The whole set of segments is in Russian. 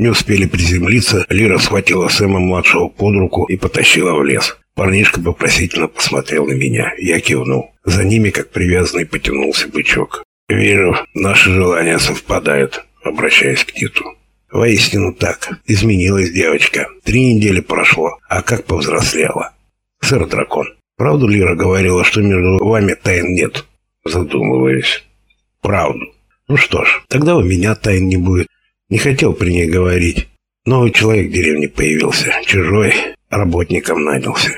Не успели приземлиться, Лира схватила Сэма-младшего под руку и потащила в лес. Парнишка вопросительно посмотрел на меня. Я кивнул. За ними, как привязанный, потянулся бычок. «Вижу, наши желания совпадают», обращаясь к Титу. «Воистину так. Изменилась девочка. Три недели прошло, а как повзрослела». «Сэр-дракон, правду Лира говорила, что между вами тайн нет?» Задумываюсь. «Правду. Ну что ж, тогда у меня тайн не будет. Не хотел при ней говорить. Новый человек в деревне появился. Чужой. Работником нанялся.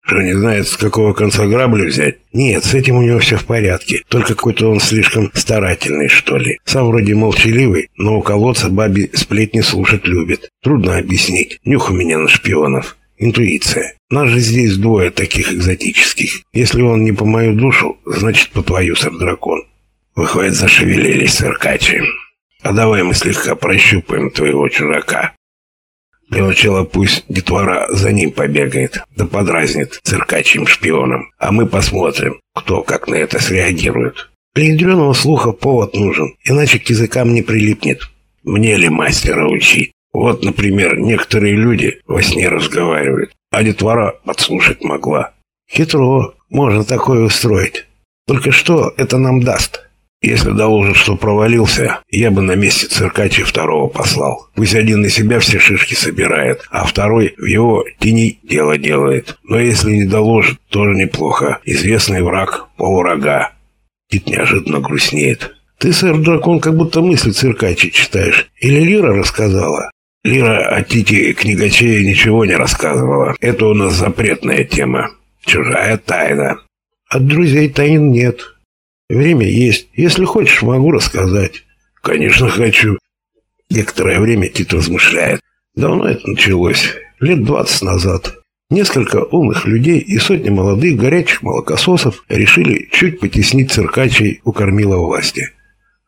Что, не знает, с какого конца грабли взять? Нет, с этим у него все в порядке. Только какой-то он слишком старательный, что ли. Сам вроде молчаливый, но у колодца баби сплетни слушать любит. Трудно объяснить. Нюх у меня на шпионов. Интуиция. Нас же здесь двое таких экзотических. Если он не по мою душу, значит по твою, сэр-дракон. Выходит, зашевелились циркачи. А давай мы слегка прощупаем твоего чужака. Для начала пусть детвора за ним побегает, да подразнит циркачьим шпионом. А мы посмотрим, кто как на это среагирует. Для ядреного слуха повод нужен, иначе к языкам не прилипнет. Мне ли мастера учить? Вот, например, некоторые люди во сне разговаривают, а детвора подслушать могла. Хитро, можно такое устроить. Только что это нам даст? Если доложит, что провалился, я бы на месте циркачи второго послал. Пусть один на себя все шишки собирает, а второй в его тени дело делает. Но если не доложит, тоже неплохо. Известный враг полурога. Тит неожиданно грустнеет. Ты, сэр-дракон, как будто мысли циркачи читаешь. Или Лира рассказала? Лира о Тите книгачее ничего не рассказывала. Это у нас запретная тема. Чужая тайна. От друзей тайн нет. Время есть. Если хочешь, могу рассказать. Конечно, хочу. Некоторое время Тит размышляет. Давно это началось. Лет двадцать назад. Несколько умных людей и сотни молодых горячих молокососов решили чуть потеснить циркачей у кормила власти.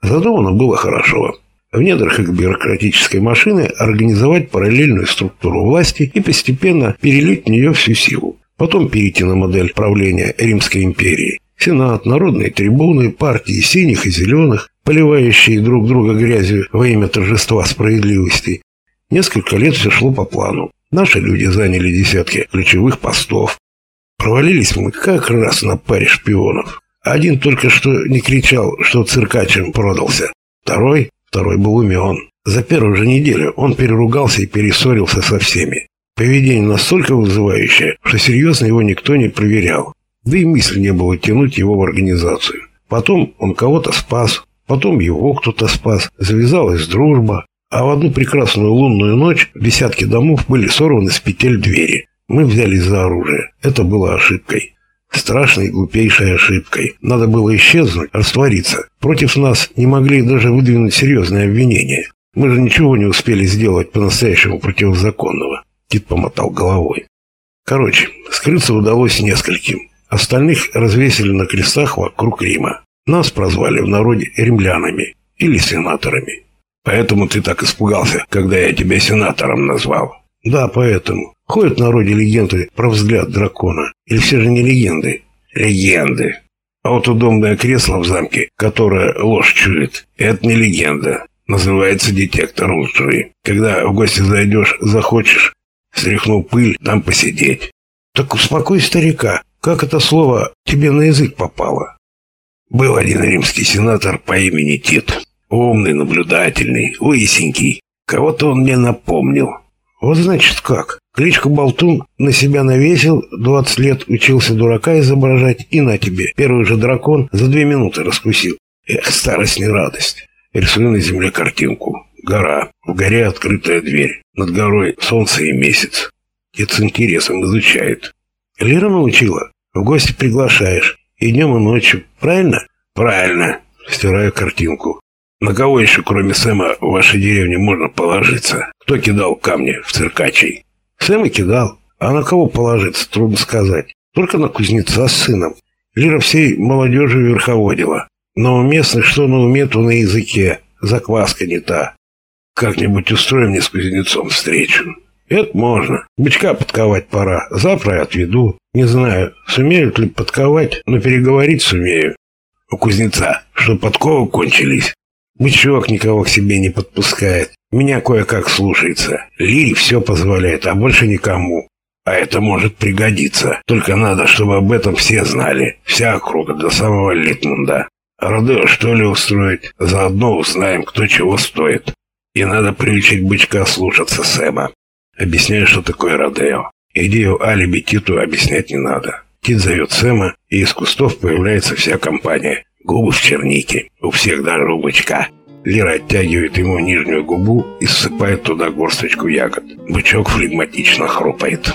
Задумано было хорошо. В недрах их бюрократической машины организовать параллельную структуру власти и постепенно перелить в нее всю силу. Потом перейти на модель правления Римской империи. Сенат, народные трибуны, партии синих и зеленых, поливающие друг друга грязью во имя торжества справедливости. Несколько лет все шло по плану. Наши люди заняли десятки ключевых постов. Провалились мы как раз на паре шпионов. Один только что не кричал, что циркачем продался. Второй, второй был умен. За первую же неделю он переругался и перессорился со всеми. Поведение настолько вызывающее, что серьезно его никто не проверял. Да и мысли не было тянуть его в организацию. Потом он кого-то спас, потом его кто-то спас, завязалась дружба. А в одну прекрасную лунную ночь десятки домов были сорваны с петель двери. Мы взялись за оружие. Это было ошибкой. Страшной глупейшей ошибкой. Надо было исчезнуть, раствориться. Против нас не могли даже выдвинуть серьезные обвинения. Мы же ничего не успели сделать по-настоящему противозаконного. Кит помотал головой. Короче, скрыться удалось нескольким. Остальных развесили на крестах вокруг Рима. Нас прозвали в народе римлянами или сенаторами. Поэтому ты так испугался, когда я тебя сенатором назвал. Да, поэтому. Ходят в народе легенды про взгляд дракона. Или все же не легенды? Легенды. А вот удобное кресло в замке, которое ложь чует, это не легенда. Называется детектор лжи. Когда в гости зайдешь, захочешь, стряхнул пыль, там посидеть. Так успокой старика. Как это слово тебе на язык попало? Был один римский сенатор по имени Тит. Умный, наблюдательный, лысенький. Кого-то он мне напомнил. Вот значит как. Кличку Болтун на себя навесил, 20 лет учился дурака изображать, и на тебе. Первый же дракон за две минуты раскусил. Эх, старость не радость. Рисую на земле картинку. Гора. В горе открытая дверь. Над горой солнце и месяц. Дед с интересом изучает. Лера научила. В гости приглашаешь. И днем, и ночью. Правильно? Правильно. Стираю картинку. На кого еще, кроме Сэма, в вашей деревне можно положиться? Кто кидал камни в циркачей? Сэм и кидал. А на кого положиться, трудно сказать. Только на кузнеца с сыном. Лира всей молодежи верховодила. Но у местных что на уме, то на языке. Закваска не та. Как-нибудь устроим мне с кузнецом встречу. Это можно. Бычка подковать пора. Завтра я отведу. Не знаю, сумеют ли подковать, но переговорить сумею. У кузнеца, что подковы кончились. Бычок никого к себе не подпускает. Меня кое-как слушается. Лире все позволяет, а больше никому. А это может пригодиться. Только надо, чтобы об этом все знали. Вся округа до самого Литмунда. Родео что ли устроить? Заодно узнаем, кто чего стоит. И надо приучить бычка слушаться Сэма. Объясняю, что такое Родео. Идею алиби Титу объяснять не надо. Тит зовет Сэма, и из кустов появляется вся компания. Губы в чернике. У всех даже у бычка. Лера оттягивает ему нижнюю губу и ссыпает туда горсточку ягод. Бычок флегматично хрупает.